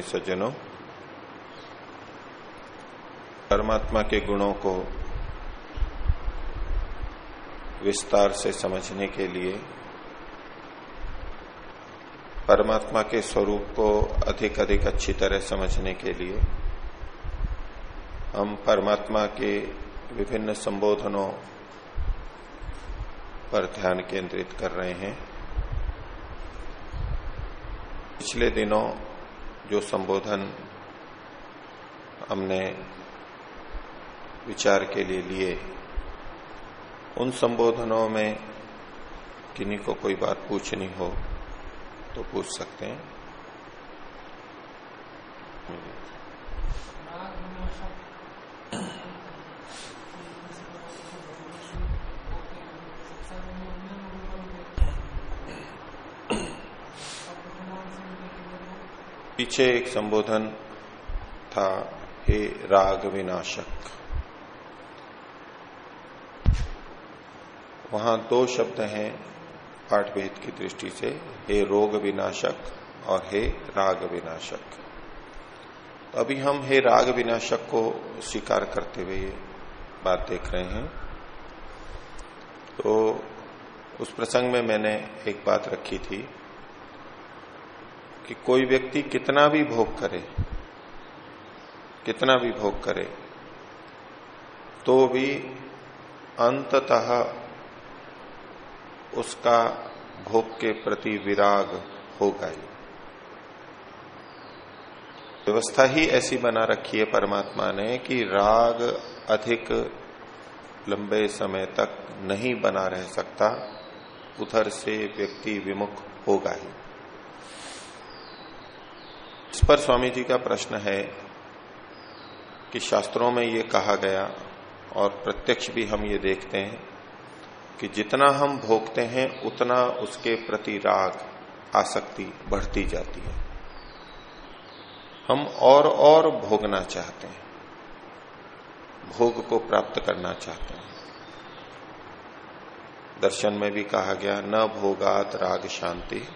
प्रेमी सज्जनों, परमात्मा के गुणों को विस्तार से समझने के लिए, परमात्मा के स्वरूप को अधिक अधिक अच्छी तरह समझने के लिए, हम परमात्मा के विभिन्न संबोधनों पर ध्यान केंद्रित कर रहे हैं। पिछले दिनों जो संबोधन हमने विचार के लिए लिए, उन संबोधनों में किन्हीं को कोई बात पूछनी हो तो पूछ सकते हैं। पीछे एक संबोधन था, हे राग विनाशक। वहाँ दो शब्द हैं पाठभेद की दृष्टि से, हे रोग विनाशक और हे राग विनाशक। तो अभी हम हे राग विनाशक को स्वीकार करते हुए ये बात देख रहे हैं। तो उस प्रसंग में मैंने एक बात रखी थी कि कोई व्यक्ति कितना भी भोग करे, कितना भी भोग करे तो भी अंततः उसका भोग के प्रति विराग होगा ही। व्यवस्था ही ऐसी बना रखी है परमात्मा ने कि राग अधिक लंबे समय तक नहीं बना रह सकता, उधर से व्यक्ति विमुख होगा ही। इस पर स्वामी जी का प्रश्न है कि शास्त्रों में ये कहा गया और प्रत्यक्ष भी हम ये देखते हैं कि जितना हम भोगते हैं, उतना उसके प्रति राग, आसक्ति बढ़ती जाती है। हम और और भोगना चाहते हैं। भोग को प्राप्त करना चाहते हैं। दर्शन में भी कहा गया, न भोगात राग शांति,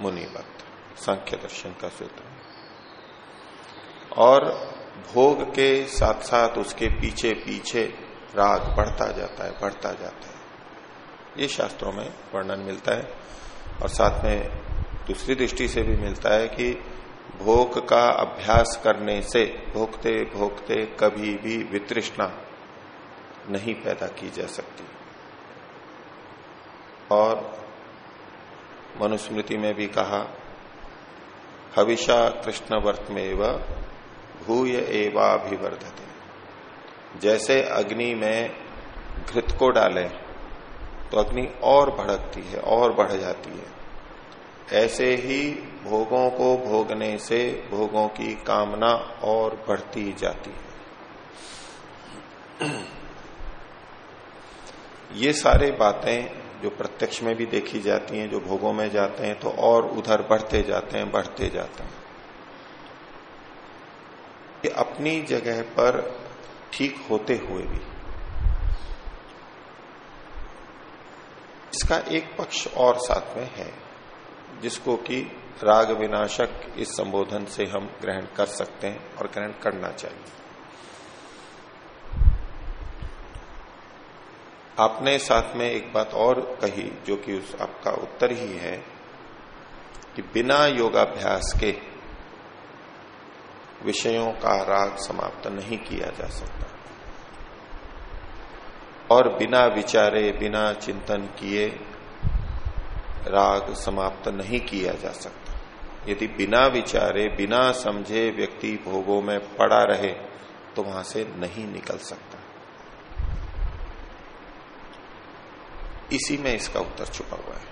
मुनिवत, सांख्य दर्शन का सूत्र। और भोग के साथ साथ उसके पीछे पीछे राग बढ़ता जाता है, बढ़ता जाता है। ये शास्त्रों में वर्णन मिलता है और साथ में दूसरी दृष्टि से भी मिलता है कि भोग का अभ्यास करने से भोगते भोगते कभी भी वितृष्णा नहीं पैदा की जा सकती। और मनुस्मृति में भी कहा, हविषा कृष्ण वर्त में भूय एवाभिवर्धते। जैसे अग्नि में घृत को डालें तो अग्नि और भड़कती है, और बढ़ जाती है। ऐसे ही भोगों को भोगने से भोगों की कामना और बढ़ती जाती है। ये सारे बातें जो प्रत्यक्ष में भी देखी जाती हैं, जो भोगों में जाते हैं तो और उधर बढ़ते जाते हैं, बढ़ते जाते हैं। ये अपनी जगह पर ठीक होते हुए भी। इसका एक पक्ष और साथ में है, जिसको कि राग विनाशक इस संबोधन से हम ग्रहण कर सकते हैं और ग्रहण करना चाहिए। आपने साथ में एक बात और कही, जो कि उस आपका उत्तर ही है कि बिना योगाभ्यास के विषयों का राग समाप्त नहीं किया जा सकता। और बिना विचारे, बिना चिंतन किए राग समाप्त नहीं किया जा सकता। यदि बिना विचारे, बिना समझे व्यक्ति भोगों में पड़ा रहे तो वहाँ से नहीं निकल सकता। इसी में इसका उत्तर छुपा हुआ है।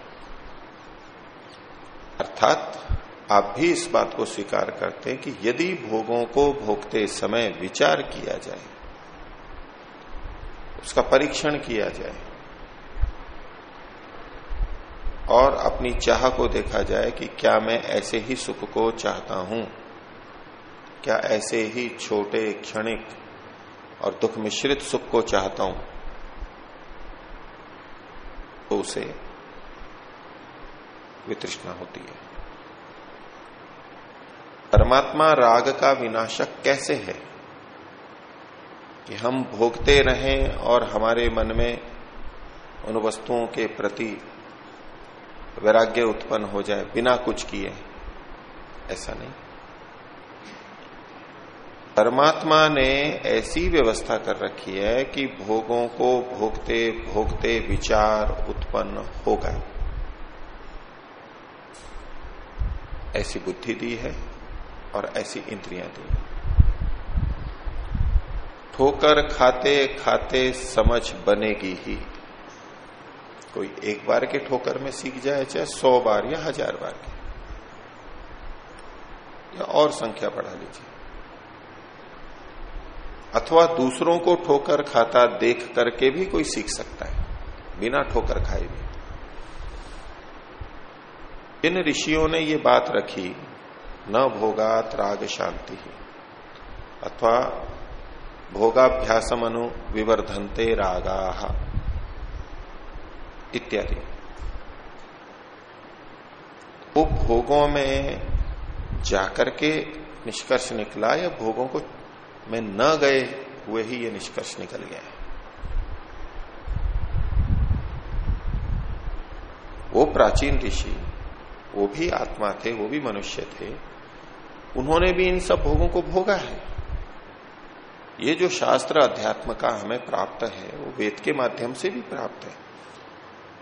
अर्थात आप भी इस बात को स्वीकार करते हैं कि यदि भोगों को भोगते समय विचार किया जाए, उसका परीक्षण किया जाए, और अपनी चाह को देखा जाए कि क्या मैं ऐसे ही सुख को चाहता हूँ, क्या ऐसे ही छोटे, क्षणिक और दुख मिश्रित सुख को चाहता हूँ तो उसे वितृष्णा होती है। परमात्मा राग का विनाशक कैसे है? कि हम भोगते रहें और हमारे मन में उन वस्तुओं के प्रति वैराग्य उत्पन्न हो जाए, बिना कुछ किए, ऐसा नहीं। परमात्मा ने ऐसी व्यवस्था कर रखी है कि भोगों को भोगते भोगते विचार उत्पन्न होगा। ऐसी बुद्धि दी है। और ऐसी इंद्रियाँ दी। ठोकर खाते खाते समझ बनेगी ही। कोई एक बार के ठोकर में सीख जाए, चाहे सौ बार या हज़ार बार के। या और संख्या बढ़ा लीजिए। अथवा दूसरों को ठोकर खाता देख करके भी कोई सीख सकता है, बिना ठोकर खाए भी। इन ऋषियों ने ये बात रखी न भोगात राग शांति अथवा भोगाभ्यासम अनु विवर्धनते रागा। इत्यादि। वो भोगों में जाकर के निष्कर्ष निकला, या भोगों को में न गए हुए ही ये निष्कर्ष निकल गया है। वो प्राचीन ऋषि, वो भी आत्मा थे, वो भी मनुष्य थे उन्होंने भी इन सब भोगों को भोगा है। ये जो शास्त्र अध्यात्म का हमें प्राप्त है, वो वेद के माध्यम से भी प्राप्त है।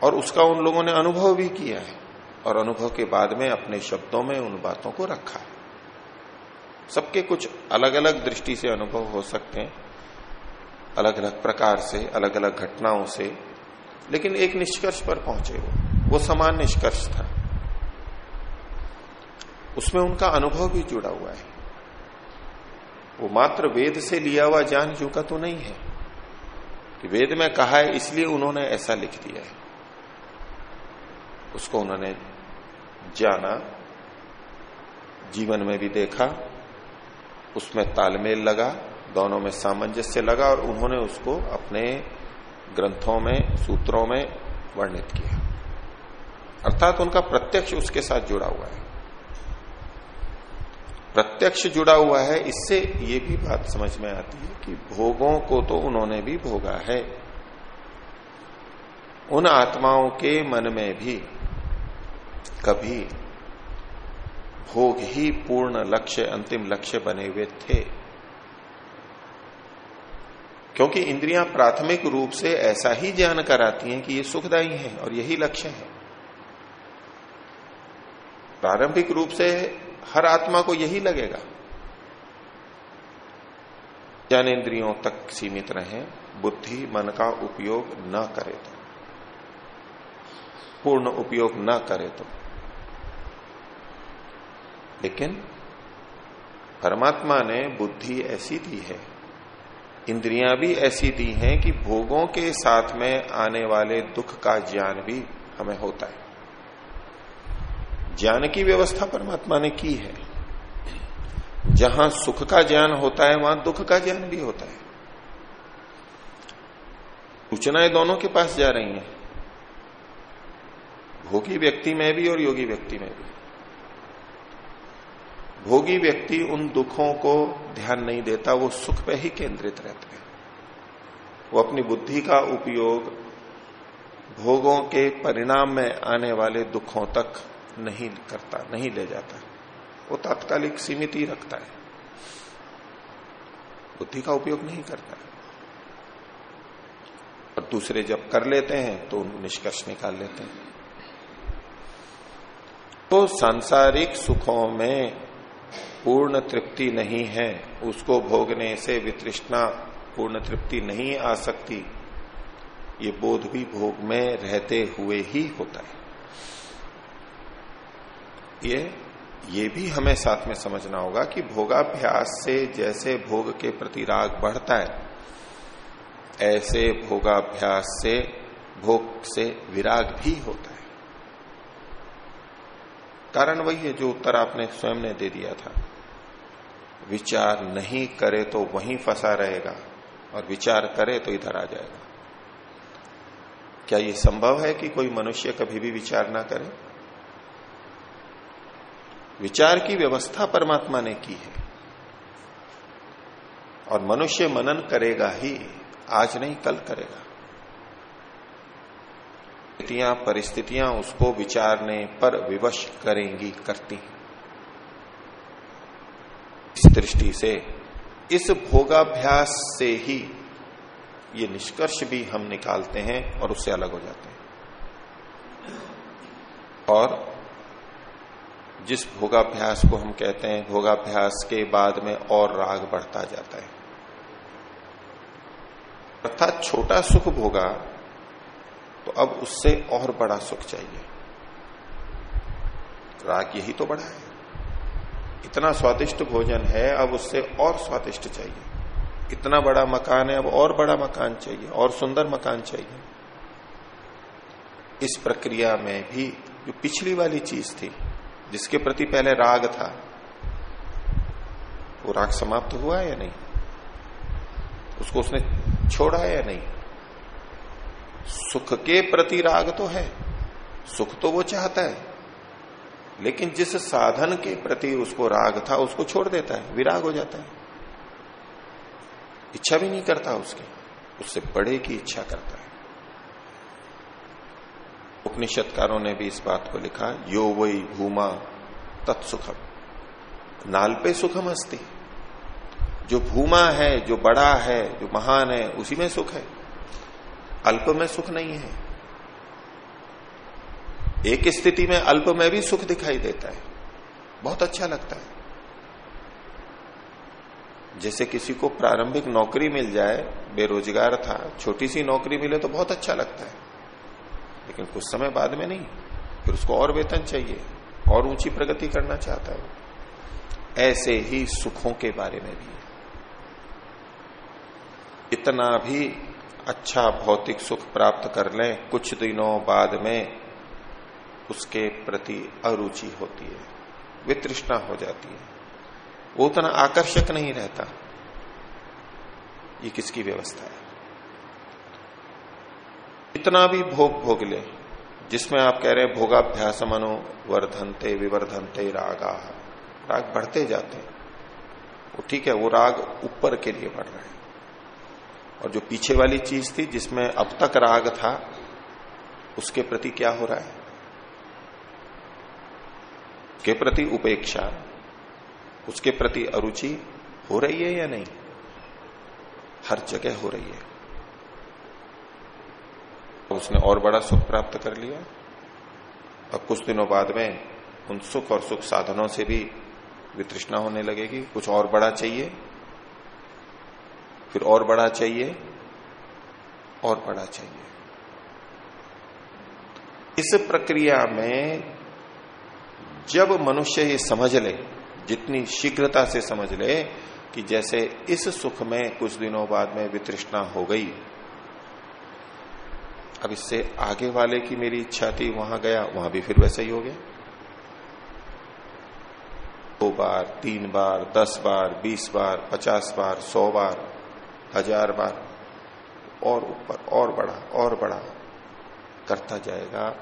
और उसका उन लोगों ने अनुभव भी किया है। और अनुभव के बाद में अपने शब्दों में उन बातों को रखा है। सबके कुछ अलग अलग दृष्टि से अनुभव हो सकते हैं। अलग अलग प्रकार से अलग अलग घटनाओं से। लेकिन एक निष्कर्ष पर पहुँचे वो। वो समान निष्कर्ष था। उसमें उनका अनुभव भी जुड़ा हुआ है। वो मात्र वेद से लिया हुआ ज्ञान का तो नहीं है। कि वेद में कहा है, इसलिए उन्होंने ऐसा लिख दिया है। उसको उन्होंने जाना, जीवन में भी देखा, उसमें तालमेल लगा, दोनों में सामंजस्य लगा और उन्होंने उसको अपने ग्रंथों में, सूत्रों में वर्णित किया। अर्थात उनका प्रत्यक्ष उसके साथ जुड़ा हुआ है। प्रत्यक्ष जुड़ा हुआ है, इससे ये भी बात समझ में आती है कि भोगों को तो उन्होंने भी भोगा है। उन आत्माओं के मन में भी कभी भोग ही पूर्ण लक्ष्य, अंतिम लक्ष्य बने हुए थे। क्योंकि इंद्रियाँ प्राथमिक रूप से ऐसा ही ज्ञान कराती हैं कि ये सुखदायी है और यही लक्ष्य है। प्रारंभिक रूप से हर आत्मा को यही लगेगा। ज्ञानेन्द्रियों तक सीमित रहे, बुद्धि, मन का उपयोग न करे तो। पूर्ण उपयोग न करे तो। लेकिन परमात्मा ने बुद्धि ऐसी दी है, इंद्रियाँ भी ऐसी दी हैं कि भोगों के साथ में आने वाले दुख का ज्ञान भी हमें होता है। ज्ञान की व्यवस्था परमात्मा ने की है। जहाँ सुख का ज्ञान होता है, वहाँ दुख का ज्ञान भी होता है। सूचनाएँ दोनों के पास जा रही हैं। भोगी व्यक्ति में भी और योगी व्यक्ति में भी। भोगी व्यक्ति उन दुखों को ध्यान नहीं देता, वो सुख पे ही केंद्रित रहता है। वो अपनी बुद्धि का उपयोग भोगों के परिणाम में आने वाले दुखों तक नहीं करता, नहीं ले जाता। वो तात्कालिक सीमित ही रखता है। बुद्धि का उपयोग नहीं करता। और दूसरे जब कर लेते हैं तो निष्कर्ष निकाल लेते हैं। तो सांसारिक सुखों में पूर्ण तृप्ति नहीं है, उसको भोगने से वितृष्णा पूर्ण तृप्ति नहीं आ सकती। ये बोध भी भोग में रहते हुए ही होता है। ये ये भी हमें साथ में समझना होगा कि भोगाभ्यास से जैसे भोग के प्रति राग बढ़ता है, ऐसे भोगाभ्यास से भोग से विराग भी होता है। कारण वही है जो उत्तर आपने स्वयं ने दे दिया था। विचार नहीं करे तो वहीं फंसा रहेगा और विचार करे तो इधर आ जाएगा। क्या यह संभव है कि कोई मनुष्य कभी भी विचार ना करे? विचार की व्यवस्था परमात्मा ने की है। और मनुष्य मनन करेगा ही, आज नहीं, कल करेगा। स्थितियाँ, परिस्थितियाँ उसको विचारने पर विवश करेंगी, करती इस दृष्टि से, इस भोगाभ्यास से ही ये निष्कर्ष भी हम निकालते हैं और उससे अलग हो जाते हैं। और जिस भोगाभ्यास को हम कहते हैं, भोगाभ्यास के बाद में और राग बढ़ता जाता है। अर्थात छोटा सुख भोगा तो अब उससे और बड़ा सुख चाहिए। राग यही तो बड़ा है। इतना स्वादिष्ट भोजन है, अब उससे और स्वादिष्ट चाहिए। इतना बड़ा मकान है, अब और बड़ा मकान चाहिए, और सुंदर मकान चाहिए। इस प्रक्रिया में भी जो पिछली वाली चीज़ थी जिसके प्रति पहले राग था, वो राग समाप्त हुआ या नहीं? उसको उसने छोड़ा या नहीं? सुख के प्रति राग तो है, सुख तो वो चाहता है, लेकिन जिस साधन के प्रति उसको राग था, उसको छोड़ देता है, विराग हो जाता है। इच्छा भी नहीं करता उसकी, उससे बड़े की इच्छा करता है। उपनिषदकारों ने भी इस बात को लिखा, यो वही भूमा तत्सुखम। नाल पे सुखम अस्ति। जो भूमा है, जो बड़ा है, जो महान है, उसी में सुख है। अल्प में सुख नहीं है। एक स्थिति में अल्प में भी सुख दिखाई देता है। बहुत अच्छा लगता है। जैसे किसी को प्रारंभिक नौकरी मिल जाए, बेरोजगार था, छोटी सी नौकरी मिले तो बहुत अच्छा लगता है। लेकिन कुछ समय बाद में नहीं। फिर उसको और वेतन चाहिए और ऊँची प्रगति करना चाहता है। ऐसे ही सुखों के बारे में भी। इतना भी अच्छा भौतिक सुख प्राप्त कर लें, कुछ दिनों बाद में उसके प्रति अरुचि होती है, वितृष्णा हो जाती है। वो उतना आकर्षक नहीं रहता। ये किसकी व्यवस्था है? इतना भी भोग भोग ले, जिसमें आप कह रहे हैं भोगाभ्यास मनो वर्धनते विवर्धनते रागा। राग बढ़ते जाते हैं। वो ठीक है, वो राग ऊपर के लिए बढ़ रहे हैं। और जो पीछे वाली चीज़ थी, जिसमें अब तक राग था, उसके प्रति क्या हो रहा है? के प्रति उपेक्षा, उसके प्रति अरुचि हो रही है या नहीं? हर जगह हो रही है। तो उसने और बड़ा सुख प्राप्त कर लिया। अब कुछ दिनों बाद में उन सुख और सुख साधनों से भी वितृष्णा होने लगेगी। कुछ और बड़ा चाहिए। फिर और बड़ा चाहिए, और बड़ा चाहिए। इस प्रक्रिया में जब मनुष्य ये समझ ले, जितनी शीघ्रता से समझ ले कि जैसे इस सुख में कुछ दिनों बाद में वितृष्णा हो गई अब इससे आगे वाले की मेरी इच्छा थी, वहाँ गया, वहाँ भी फिर वैसा ही हो गया। दो बार, तीन बार, दस बार, बीस बार, पचास बार, सौ बार, हज़ार बार, और ऊपर, और बड़ा और बड़ा करता जाएगा।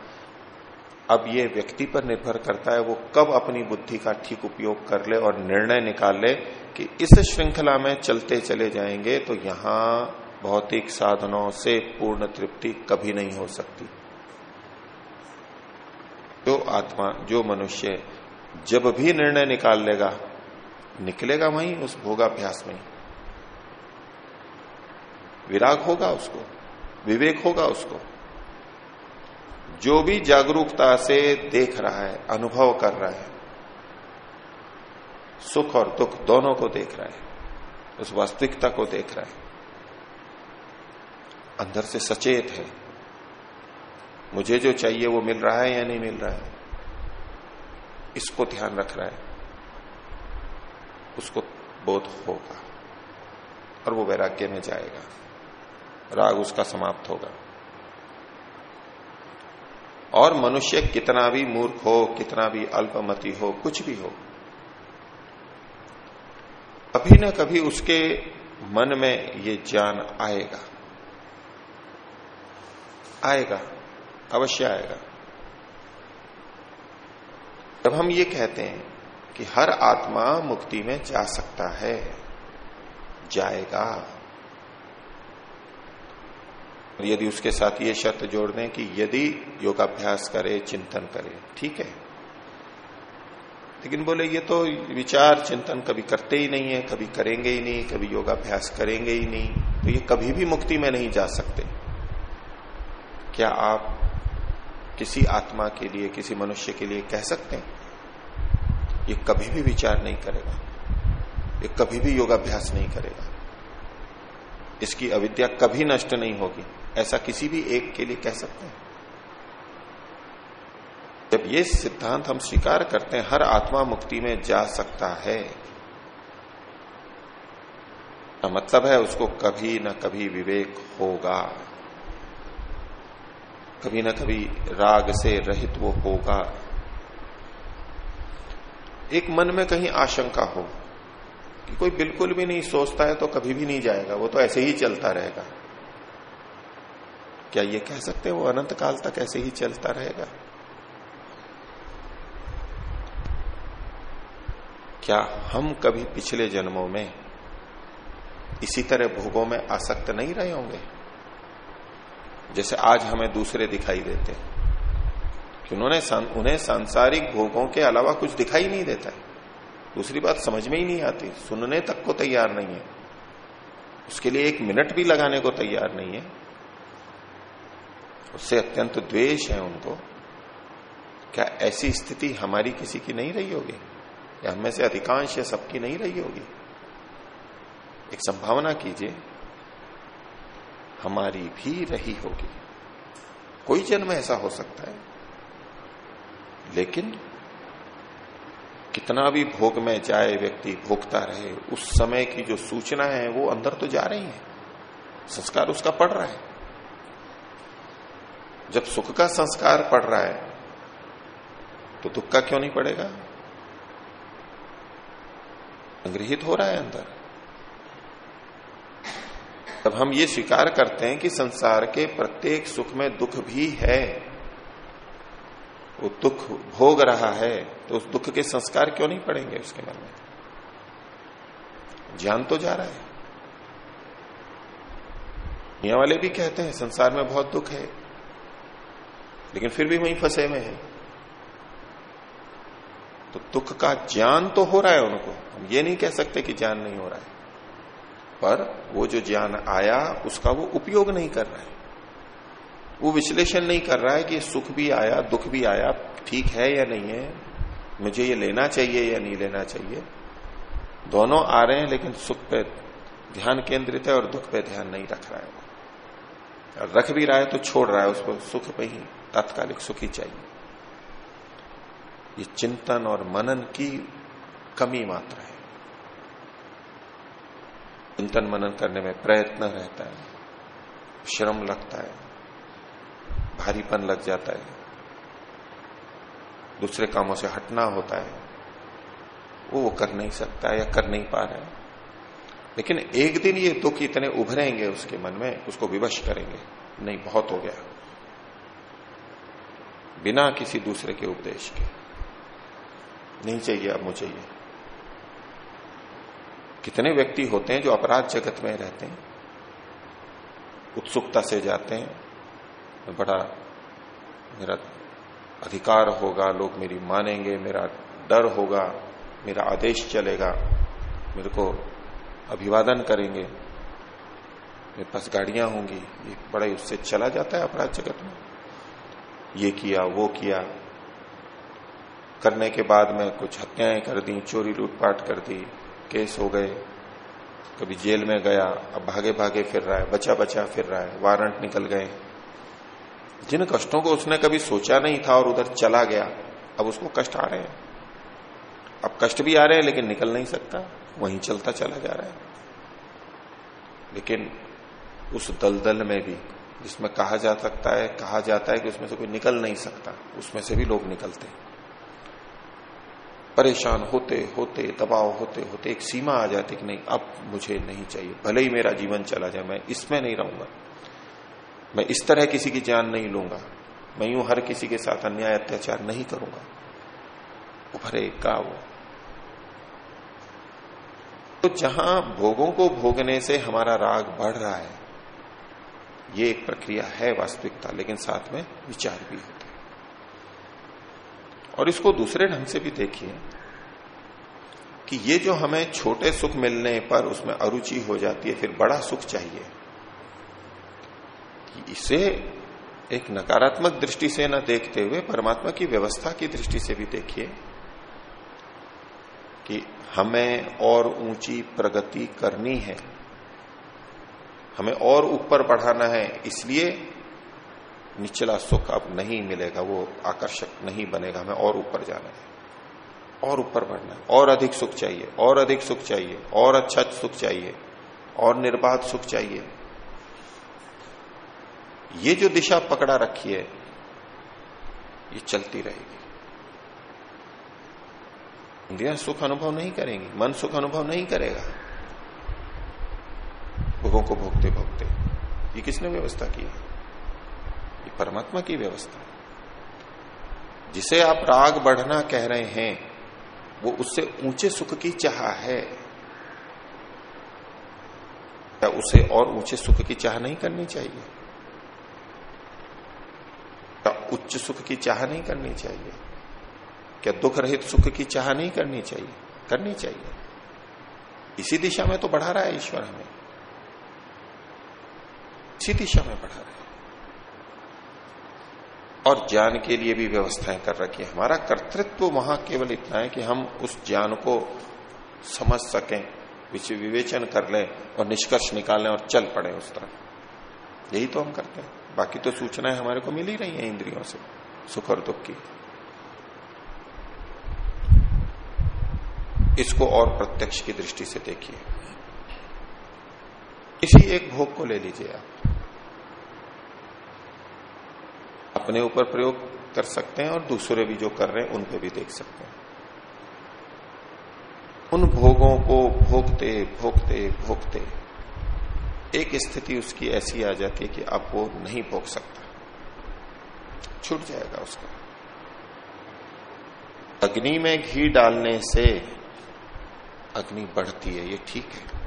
अब ये व्यक्ति पर निर्भर करता है, वो कब अपनी बुद्धि का ठीक उपयोग कर ले और निर्णय निकाल ले कि इस श्रृंखला में चलते चले जाएँगे तो यहाँ भौतिक साधनों से पूर्ण तृप्ति कभी नहीं हो सकती। जो आत्मा, जो मनुष्य जब भी निर्णय निकाल लेगा, निकलेगा वहीं उस भोगाभ्यास में। विराग होगा उसको, विवेक होगा उसको। जो भी जागरूकता से देख रहा है, अनुभव कर रहा है, सुख और दुख दोनों को देख रहा है, उस वास्तविकता को देख रहा है। अंदर से सचेत है। मुझे जो चाहिए वो मिल रहा है या नहीं मिल रहा है? इसको ध्यान रख रहा है। उसको बोध होगा और वो वैराग्य में जाएगा। राग उसका समाप्त होगा। और मनुष्य कितना भी मूर्ख हो, कितना भी अल्पमति हो, कुछ भी हो, कभी ना कभी उसके मन में ये ज्ञान आएगा। आएगा, अवश्य आएगा। जब हम ये कहते हैं कि हर आत्मा मुक्ति में जा सकता है, जाएगा। यदि उसके साथ ये शर्त जोड़ दें कि यदि योगाभ्यास करे, चिंतन करे, ठीक है? लेकिन बोले, ये तो विचार चिंतन कभी करते ही नहीं है, कभी करेंगे ही नहीं, कभी योगाभ्यास करेंगे ही नहीं तो ये कभी भी मुक्ति में नहीं जा सकते। क्या आप किसी आत्मा के लिए, किसी मनुष्य के लिए कह सकते हैं? ये कभी भी विचार नहीं करेगा। ये कभी भी योगाभ्यास नहीं करेगा। इसकी अविद्या कभी नष्ट नहीं होगी। ऐसा किसी भी एक के लिए कह सकते हैं। जब ये सिद्धांत हम स्वीकार करते हैं, हर आत्मा मुक्ति में जा सकता है। मतलब है उसको कभी ना कभी विवेक होगा। कभी ना कभी राग से रहित वो होगा। एक मन में कहीं आशंका हो कि कोई बिल्कुल भी नहीं सोचता है तो कभी भी नहीं जाएगा, वो तो ऐसे ही चलता रहेगा। क्या ये कह सकते हैं वो अनंत काल तक ऐसे ही चलता रहेगा? क्या हम कभी पिछले जन्मों में इसी तरह भोगों में आसक्त नहीं रहे होंगे? जैसे आज हमें दूसरे दिखाई देते कि उन्होंने उन्हें सांसारिक भोगों के अलावा कुछ दिखाई नहीं देता है। दूसरी बात समझ में ही नहीं आती। सुनने तक को तैयार नहीं है। उसके लिए एक मिनट भी लगाने को तैयार नहीं है। उससे अत्यंत द्वेष है उनको। क्या ऐसी स्थिति हमारी किसी की नहीं रही होगी? या हमें से अधिकांश या सबकी नहीं रही होगी? एक संभावना कीजिए। हमारी भी रही होगी। कोई जन्म ऐसा हो सकता है। लेकिन कितना भी भोग में जाए, व्यक्ति भोगता रहे, उस समय की जो सूचना है, वो अंदर तो जा रही है। संस्कार उसका पड़ रहा है। जब सुख का संस्कार पड़ रहा है तो दुख का क्यों नहीं पड़ेगा? संग्रहित हो रहा है अंदर। तब हम ये स्वीकार करते हैं कि संसार के प्रत्येक सुख में दुख भी है। वो दुख भोग रहा है तो उस दुख के संस्कार क्यों नहीं पड़ेंगे उसके मन में? ज्ञान तो जा रहा है। दुनिया वाले भी कहते हैं, संसार में बहुत दुख है, लेकिन फिर भी वहीं फंसे हुए हैं। तो दुख का ज्ञान तो हो रहा है उनको। हम ये नहीं कह सकते कि ज्ञान नहीं हो रहा है। पर वो जो ज्ञान आया, उसका वो उपयोग नहीं कर रहा है। वो विश्लेषण नहीं कर रहा है कि सुख भी आया, दुख भी आया, ठीक है या नहीं है, मुझे ये लेना चाहिए या नहीं लेना चाहिए। दोनों आ रहे हैं, लेकिन सुख पे ध्यान केंद्रित है और दुख पे ध्यान नहीं रख रहा है वो। रख भी रहा है तो छोड़ रहा है, उसको सुख पे ही, तात्कालिक सुख ही चाहिए। ये चिंतन और मनन की कमी मात्र चिंतन मनन करने में प्रयत्न रहता है। श्रम लगता है। भारीपन लग जाता है। दूसरे कामों से हटना होता है। वो वो कर नहीं सकता है या कर नहीं पा रहा है। लेकिन एक दिन ये दुख इतने उभरेंगे उसके मन में, उसको विवश करेंगे। नहीं, बहुत हो गया। बिना किसी दूसरे के उपदेश के। नहीं चाहिए, अब मुझे ये। कितने व्यक्ति होते हैं जो अपराध जगत में रहते हैं? उत्सुकता से जाते हैं। बड़ा मेरा अधिकार होगा, लोग मेरी मानेंगे, मेरा डर होगा, मेरा आदेश चलेगा, मेरे को अभिवादन करेंगे। मेरे पास गाड़ियाँ होंगी, ये बड़ा उससे चला जाता है अपराध जगत में। ये किया, वो किया। करने के बाद में कुछ हत्याएँ कर दी, चोरी लूटपाट कर दी। केस हो गए, कभी जेल में गया, अब भागे भागे फिर रहा है, बचा बचा फिर रहा है, वारंट निकल गए। जिन कष्टों को उसने कभी सोचा नहीं था और उधर चला गया, अब उसको कष्ट आ रहे हैं। अब कष्ट भी आ रहे हैं, लेकिन निकल नहीं सकता, वहीं चलता चला जा रहा है। लेकिन उस दलदल में भी, जिसमें कहा जा सकता है, कहा जाता है कि उसमें से कोई निकल नहीं सकता, उसमें से भी लोग निकलते हैं। परेशान होते होते, दबाव होते होते, एक सीमा आ जाती कि नहीं, अब मुझे नहीं चाहिए। भले ही मेरा जीवन चला जाए, मैं इसमें नहीं रहूँगा। मैं इस तरह किसी की जान नहीं लूँगा। मैं यूँ हर किसी के साथ अन्याय, अत्याचार नहीं करूँगा। उभरे का वो तो जहाँ भोगों को भोगने से हमारा राग बढ़ रहा है, ये एक प्रक्रिया है वास्तविकता, लेकिन साथ में विचार भी होते और इसको दूसरे ढंग से भी देखिए कि ये जो हमें छोटे सुख मिलने पर उसमें अरुचि हो जाती है, फिर बड़ा सुख चाहिए। इसे एक नकारात्मक दृष्टि से न देखते हुए, परमात्मा की व्यवस्था की दृष्टि से भी देखिए कि हमें और ऊँची प्रगति करनी है। हमें और ऊपर बढ़ाना है, इसलिए निचला सुख अब नहीं मिलेगा, वो आकर्षक नहीं बनेगा, हमें और ऊपर जाना है। और ऊपर बढ़ना है। और अधिक सुख चाहिए, और अधिक सुख चाहिए, और अच्छा सुख चाहिए, और निर्बाध सुख चाहिए। ये जो दिशा पकड़ा रखी है, ये चलती रहेगी। इंद्रियाँ सुख अनुभव नहीं करेंगी, मन सुख अनुभव नहीं करेगा। भोगों को भोगते भोगते ये किसने व्यवस्था की है? ये परमात्मा की व्यवस्था। जिसे आप राग बढ़ना कह रहे हैं, वो उससे ऊँचे सुख की चाह है। या उसे और ऊँचे सुख की चाह नहीं करनी चाहिए? क्या उच्च सुख की चाह नहीं करनी चाहिए? क्या दुख रहित सुख की चाह नहीं करनी चाहिए? करनी चाहिए। इसी दिशा में तो बढ़ा रहा है ईश्वर हमें। इसी दिशा में बढ़ा रहा है। और ज्ञान के लिए भी व्यवस्थाएँ कर रखी है। हमारा कर्तृत्व वहाँ केवल इतना है कि हम उस ज्ञान को समझ सकें विवेचन कर लें और निष्कर्ष निकाल और चल पड़े उस तरह यही तो हम करते हैं। बाकी तो सूचनाएँ हमारे को मिल ही रही हैं इंद्रियों से, सुख और दुख की। इसको और प्रत्यक्ष की दृष्टि से देखिए। इसी एक भोग को ले लीजिए आप। अपने ऊपर प्रयोग कर सकते हैं और दूसरे भी जो कर रहे हैं, उन पे भी देख सकते हैं। उन भोगों को भोगते भोगते भोगते, एक स्थिति उसकी ऐसी आ जाती है कि अब वो नहीं भोग सकता। छूट जाएगा उसका। अग्नि में घी डालने से अग्नि बढ़ती है, ये ठीक है।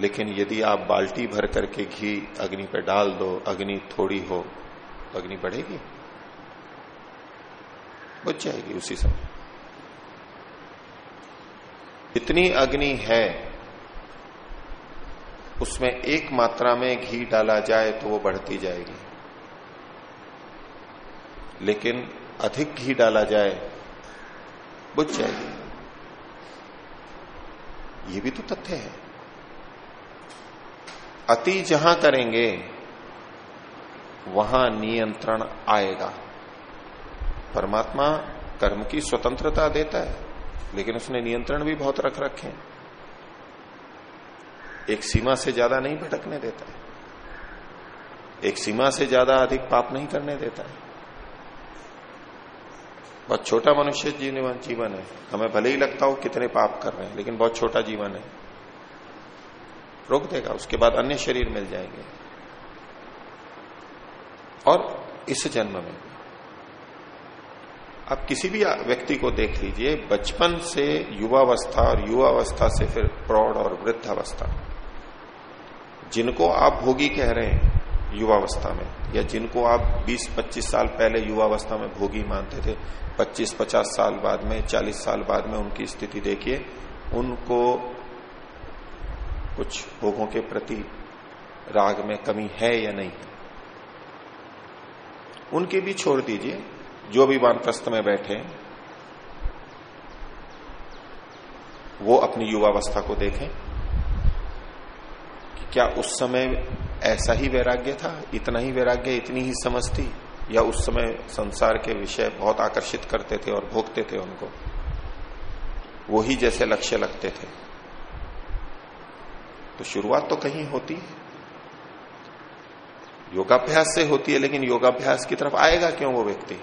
लेकिन यदि आप बाल्टी भर करके घी अग्नि पर डाल दो, अग्नि थोड़ी हो तो अग्नि बढ़ेगी? बुझ जाएगी उसी समय। इतनी अग्नि है, उसमें एक मात्रा में घी डाला जाए तो वो बढ़ती जाएगी। लेकिन अधिक घी डाला जाए, बुझ जाएगी। ये भी तो तथ्य है। अति जहाँ करेंगे, वहाँ नियंत्रण आएगा। परमात्मा कर्म की स्वतंत्रता देता है, लेकिन उसने नियंत्रण भी बहुत रख रखे एक सीमा से ज़्यादा नहीं भटकने देता है। एक सीमा से ज़्यादा अधिक पाप नहीं करने देता है। बहुत छोटा मनुष्य जीवन जीवन है। हमें भले ही लगता हो कितने पाप कर रहे हैं, लेकिन बहुत छोटा जीवन है। रोक देगा, उसके बाद अन्य शरीर मिल जाएँगे। और इस जन्म में आप किसी भी व्यक्ति को देख लीजिए, बचपन से युवावस्था और युवावस्था से फिर प्रौढ़ और वृद्धावस्था। जिनको आप भोगी कह रहे हैं युवावस्था में, या जिनको आप 20-25 साल पहले युवावस्था में भोगी मानते थे 25-50 साल बाद में 40 साल बाद में उनकी स्थिति देखिए, उनको कुछ भोगों के प्रति राग में कमी है या नहीं। उनकी भी छोड़ दीजिए, जो भी वानप्रस्थ में बैठे, वो अपनी युवावस्था को देखें कि क्या उस समय ऐसा ही वैराग्य था, इतना ही वैराग्य, इतनी ही समझ थी या उस समय संसार के विषय बहुत आकर्षित करते थे और भोगते थे उनको। वो ही जैसे लक्ष्य लगते थे। तो शुरुआत तो कहीं होती। है योगाभ्यास से होती है, लेकिन योगाभ्यास की तरफ़ आएगा क्यों वो व्यक्ति?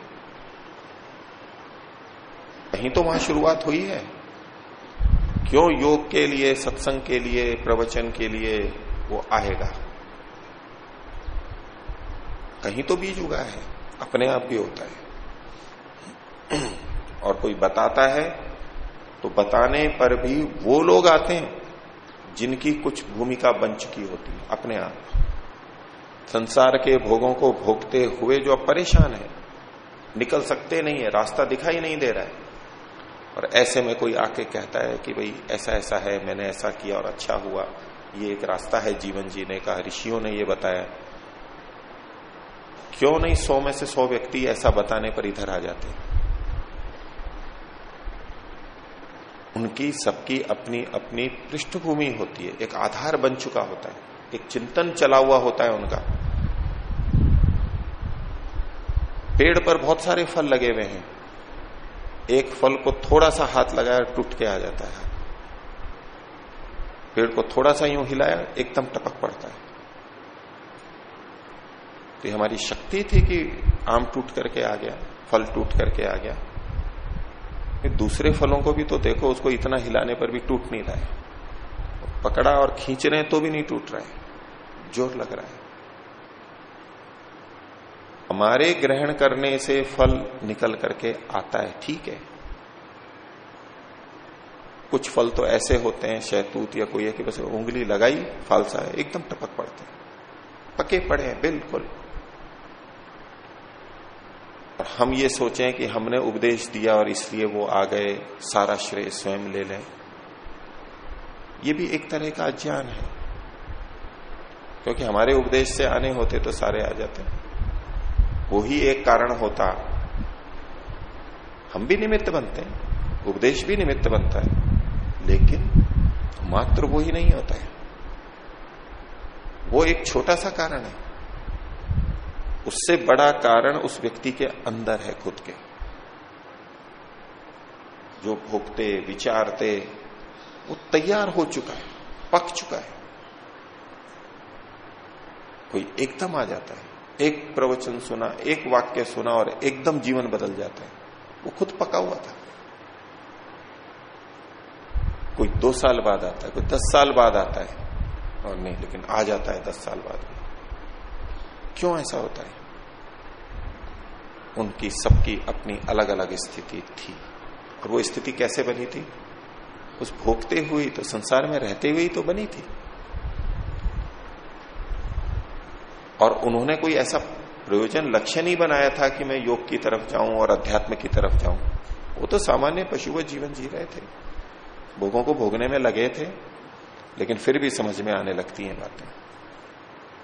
कहीं तो वहाँ शुरुआत हुई है। क्यों योग के लिए, सत्संग के लिए, प्रवचन के लिए वो आएगा? कहीं तो बीज उगा है, अपने आप भी होता है। और कोई बताता है तो बताने पर भी वो लोग आते हैं। जिनकी कुछ भूमिका बन चुकी होती है, अपने आप। संसार के भोगों को भोगते हुए जो अब परेशान है, निकल सकते नहीं है, रास्ता दिखाई नहीं दे रहा है। और ऐसे में कोई आके कहता है कि भाई, ऐसा ऐसा है, मैंने ऐसा किया और अच्छा हुआ, ये एक रास्ता है जीवन जीने का, ऋषियों ने ये बताया। क्यों नहीं सौ में से सौ व्यक्ति ऐसा बताने पर इधर आ जाते? हैं उनकी सबकी अपनी अपनी पृष्ठभूमि होती है, एक आधार बन चुका होता है, एक चिंतन चला हुआ होता है उनका। पेड़ पर बहुत सारे फल लगे हुए हैं। एक फल को थोड़ा सा हाथ लगाया, टूट के आ जाता है। पेड़ को थोड़ा सा यूँ हिलाया, एकदम टपक पड़ता है। तो हमारी शक्ति थी कि आम टूट करके आ गया, फल टूट करके आ गया। दूसरे फलों को भी तो देखो, उसको इतना हिलाने पर भी टूट नहीं रहा है। पकड़ा और खींच रहे तो भी नहीं टूट रहा है। ज़ोर लग रहा है। हमारे ग्रहण करने से फल निकल करके आता है, ठीक है। कुछ फल तो ऐसे होते हैं, शहतूत या कोई है कि बस उंगली लगाई, फालसा है, एकदम टपक पड़ते हैं। पके पड़े हैं, बिल्कुल। और हम ये सोचें कि हमने उपदेश दिया और इसलिए वो आ गए, सारा श्रेय स्वयं ले लें। ये भी एक तरह का अज्ञान है। क्योंकि हमारे उपदेश से आने होते तो सारे आ जाते। वो ही एक कारण होता। हम भी निमित्त बनते हैं। उपदेश भी निमित्त बनता है। लेकिन मात्र वो ही नहीं होता है। वो एक छोटा सा कारण है। उससे बड़ा कारण उस व्यक्ति के अंदर है खुद के। जो भोगते, विचारते, वो तैयार हो चुका है, पक चुका है। कोई एकदम आ जाता है, एक प्रवचन सुना, एक वाक्य सुना और एकदम जीवन बदल जाता है। वो खुद पका हुआ था। कोई दो साल बाद आता है, कोई दस साल बाद आता है, और नहीं, लेकिन आ जाता है दस साल बाद। क्यों ऐसा होता है? उनकी सबकी अपनी अलग अलग स्थिति थी। और वो स्थिति कैसे बनी थी? उस भोगते हुई तो संसार में रहते हुए तो बनी थी। और उन्होंने कोई ऐसा प्रयोजन, लक्ष्य नहीं बनाया था कि मैं योग की तरफ़ जाऊँ और अध्यात्म की तरफ़ जाऊँ। वो तो सामान्य पशु व जीवन जी रहे थे। भोगों को भोगने में लगे थे, लेकिन फिर भी समझ में आने लगती हैं बातें।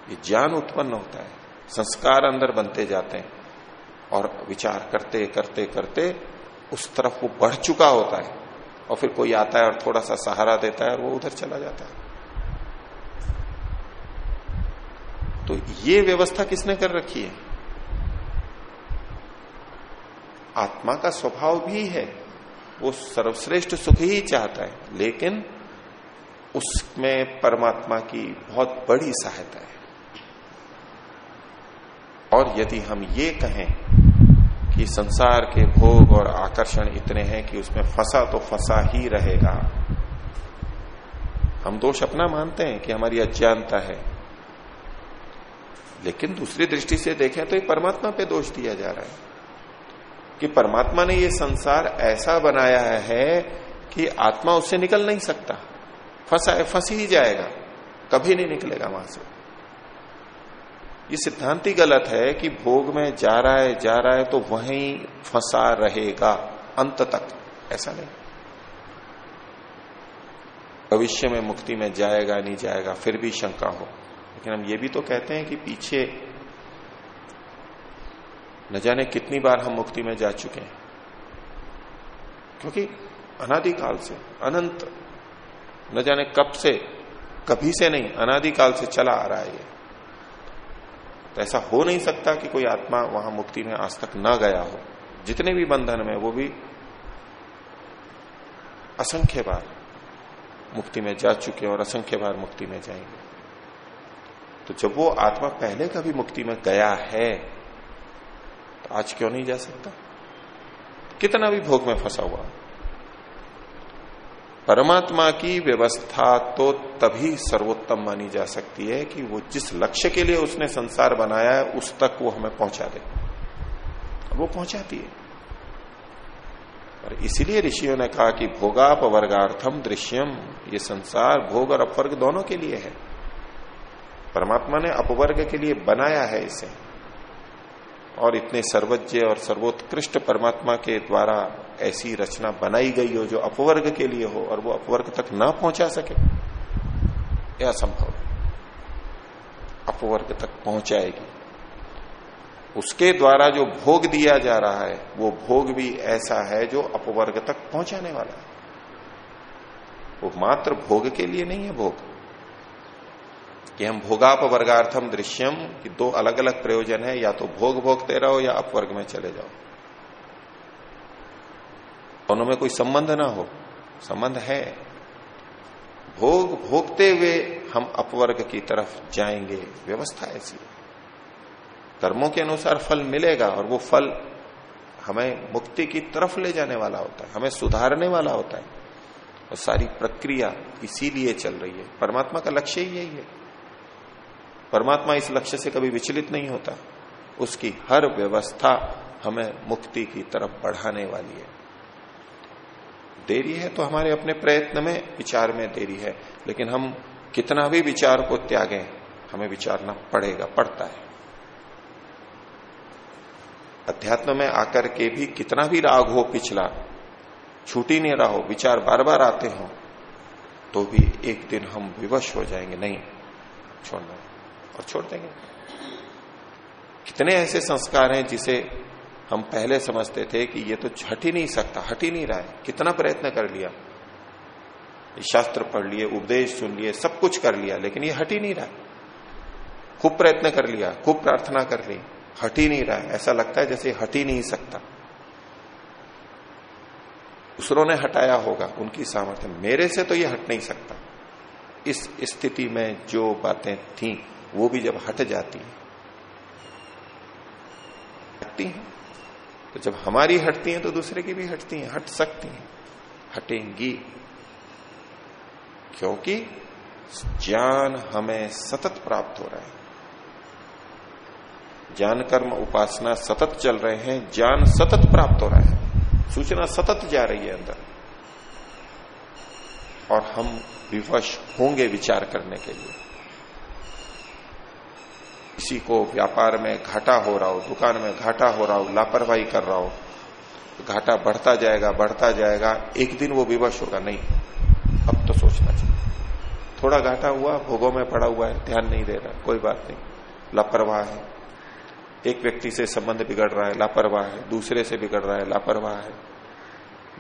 ये ज्ञान उत्पन्न होता है। संस्कार अंदर बनते जाते हैं और विचार करते करते करते उस तरफ़ वो बढ़ चुका होता है और फिर कोई आता है और थोड़ा सा सहारा देता है और वो उधर चला जाता है। तो ये व्यवस्था किसने कर रखी है? आत्मा का स्वभाव भी है, वो सर्वश्रेष्ठ सुख ही चाहता है, लेकिन उसमें परमात्मा की बहुत बड़ी सहायता है। और यदि हम ये कहें कि संसार के भोग और आकर्षण इतने हैं कि उसमें फंसा तो फंसा ही रहेगा, हम दोष अपना मानते हैं कि हमारी अज्ञानता है। लेकिन दूसरी दृष्टि से देखें तो ये परमात्मा पे दोष दिया जा रहा है कि परमात्मा ने ये संसार ऐसा बनाया है कि आत्मा उससे निकल नहीं सकता। फंसा है, फंस ही जाएगा, कभी नहीं निकलेगा वहाँ से। ये सिद्धांत ही गलत है कि भोग में जा रहा है, जा रहा है तो वहीं फंसा रहेगा, अंत तक। ऐसा नहीं। भविष्य में मुक्ति में जाएगा, नहीं जाएगा, फिर भी शंका हो। लेकिन हम ये भी तो कहते हैं कि पीछे न जाने कितनी बार हम मुक्ति में जा चुके हैं। क्योंकि अनादिकाल से, अनंत, न जाने कब से, कभी से नहीं, अनादिकाल से चला आ रहा है तो ऐसा हो नहीं सकता कि कोई आत्मा वहाँ मुक्ति में आज तक न गया हो। जितने भी बंधन में वो भी असंख्य बार मुक्ति में जा चुके और असंख्य बार मुक्ति में जाएँगे। तो जब वो आत्मा पहले कभी मुक्ति में गया है तो आज क्यों नहीं जा सकता? कितना भी भोग में फंसा हुआ परमात्मा की व्यवस्था तो तभी सर्वोत्तम मानी जा सकती है कि वो जिस लक्ष्य के लिए उसने संसार बनाया है, उस तक वो हमें पहुँचा दे। वो पहुंचाती है। और इसीलिए ऋषियों ने कहा कि भोगाप वर्गार्थम दृश्यम, ये संसार भोग और अपवर्ग दोनों के लिए है। परमात्मा ने अपवर्ग के लिए बनाया है इसे। और इतने सर्वज्ञ और सर्वोत्कृष्ट परमात्मा के द्वारा ऐसी रचना बनाई गई हो जो अपवर्ग के लिए हो और वो अपवर्ग तक ना पहुँचा सके। यह असंभव अपवर्ग तक पहुंचाएगी। उसके द्वारा जो भोग दिया जा रहा है, वो भोग भी ऐसा है जो अपवर्ग तक पहुँचाने वाला है। वो मात्र भोग के लिए नहीं है, भोग। कि हम भोगाप वर्गार्थम दृश्यम, कि दो अलग अलग प्रयोजन है, या तो भोग भोगते रहो या अपवर्ग में चले जाओ। दोनों में कोई संबंध ना हो। संबंध है। भोग भोगते हुए हम अपवर्ग की तरफ़ जाएँगे। व्यवस्था ऐसी कर्मों के अनुसार फल मिलेगा और वो फल हमें मुक्ति की तरफ़ ले जाने वाला होता है, हमें सुधारने वाला होता है। और सारी प्रक्रिया इसीलिए चल रही है। परमात्मा का लक्ष्य ही यही है। परमात्मा इस लक्ष्य से कभी विचलित नहीं होता। उसकी हर व्यवस्था हमें मुक्ति की तरफ़ बढ़ाने वाली है। देरी है तो हमारे अपने प्रयत्न में, विचार में देरी है, लेकिन हम कितना भी विचार को त्यागें, हमें विचारना पड़ेगा, पड़ता है। अध्यात्म में आकर के भी कितना भी राग हो, पिछला, छूटी नहीं रहा हो, विचार बार बार आते हो तो भी एक दिन हम विवश हो जाएँगे। नहीं, छोड़ना। और छोड़ देंगे। कितने ऐसे संस्कार हैं जिसे हम पहले समझते थे कि ये तो हट ही नहीं सकता, हट ही नहीं रहा है। कितना प्रयत्न कर लिया। शास्त्र पढ़ लिए, उपदेश सुन लिए, सब कुछ कर लिया, लेकिन ये हट ही नहीं रहा खूब प्रयत्न कर लिया, खूब प्रार्थना कर ली, हट ही नहीं रहा है। ऐसा लगता है जैसे हट ही नहीं सकता। दूसरों ने हटाया होगा, उनकी सामर्थ्य। मेरे से तो ये हट नहीं सकता। इस स्थिति में जो बातें थी वो भी जब हट जाती है, हटती हैं तो जब हमारी हटती हैं तो दूसरे की भी हटती हैं, हट सकती हैं, हटेंगी। क्योंकि ज्ञान हमें सतत प्राप्त हो रहा है। ज्ञान कर्म उपासना सतत चल रहे हैं, ज्ञान सतत प्राप्त हो रहा है। सूचना सतत जा रही है अंदर। और हम विवश होंगे विचार करने के लिए। किसी को व्यापार में घाटा हो रहा हो, दुकान में घाटा हो रहा हो, लापरवाही कर रहा हो, घाटा बढ़ता जाएगा बढ़ता जाएगा, एक दिन वो विवश होगा, नहीं। अब तो सोचना चाहिए। थोड़ा घाटा हुआ, भोगों में पड़ा हुआ है, ध्यान नहीं दे रहा, कोई बात नहीं। लापरवाह है। एक व्यक्ति से संबंध बिगड़ रहा है, लापरवाह है। दूसरे से बिगड़ रहा है, लापरवाह है।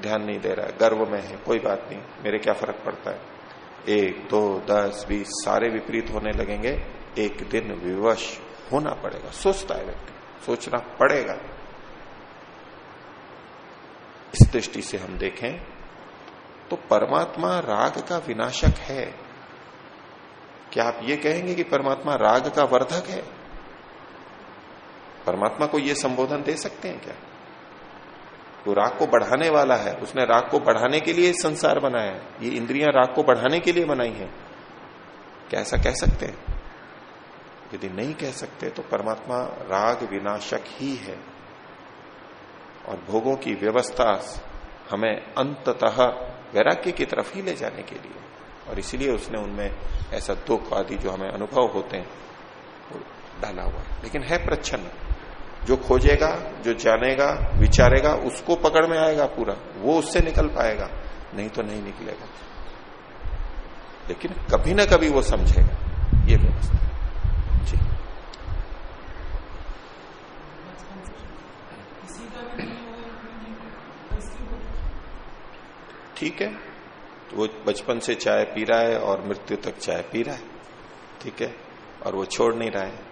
ध्यान नहीं दे रहा है गर्व में है, कोई बात नहीं, मेरे क्या फ़र्क पड़ता है? एक, दो, दस, बीस, सारे विपरीत होने लगेंगे। एक दिन विवश होना पड़ेगा। सोचता है व्यक्ति। सोचना पड़ेगा। इस दृष्टि से हम देखें तो परमात्मा राग का विनाशक है। क्या आप ये कहेंगे कि परमात्मा राग का वर्धक है? परमात्मा को यह संबोधन दे सकते हैं क्या? वो राग को बढ़ाने वाला है। उसने राग को बढ़ाने के लिए संसार बनाया है। ये इंद्रियाँ राग को बढ़ाने के लिए बनाई है। क्या ऐसा कह सकते हैं? यदि नहीं कह सकते तो परमात्मा राग विनाशक ही है। और भोगों की व्यवस्था हमें अंततः वैराग्य की तरफ़ ही ले जाने के लिए। और इसीलिए उसने उनमें ऐसा दुख आदि जो हमें अनुभव होते हैं, वो डाला हुआ है। लेकिन है प्रच्छन्न। जो खोजेगा, जो जानेगा, विचारेगा, उसको पकड़ में आएगा पूरा। वो उससे निकल पाएगा, नहीं तो नहीं निकलेगा। लेकिन कभी ना कभी वो समझेगा। ये व्यवस्था। जी। ठीक है। तो वो बचपन से चाय पी रहा है और मृत्यु तक चाय पी रहा है। ठीक है। और वो छोड़ नहीं रहा है।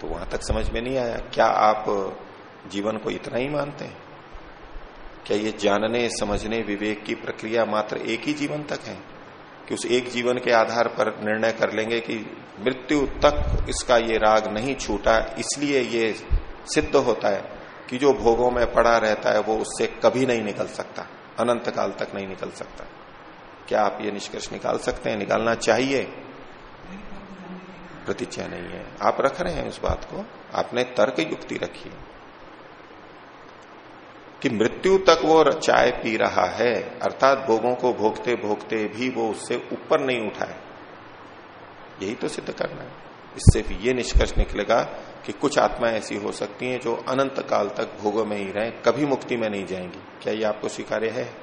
तो वहाँ तक समझ में नहीं आया, क्या आप जीवन को इतना ही मानते हैं? क्या ये जानने, समझने, विवेक की प्रक्रिया मात्र एक ही जीवन तक है? कि उस एक जीवन के आधार पर निर्णय कर लेंगे कि मृत्यु तक इसका ये राग नहीं छूटा, इसलिए ये सिद्ध होता है कि जो भोगों में पड़ा रहता है वो उससे कभी नहीं निकल सकता अनंत काल तक नहीं निकल सकता। क्या आप ये निष्कर्ष निकाल सकते हैं? निकालना चाहिए। प्रतिज्ञा नहीं है। आप रख रहे हैं उस बात को। आपने तर्क युक्ति रखी कि मृत्यु तक वो चाय पी रहा है, अर्थात भोगों को भोगते भोगते भी वो उससे ऊपर नहीं उठाए। यही तो सिद्ध करना है। इससे भी ये निष्कर्ष निकलेगा कि कुछ आत्माएँ ऐसी हो सकती हैं जो अनंत काल तक भोगों में ही रहे, कभी मुक्ति में नहीं जाएँगी। क्या ये आपको स्वीकार्य है?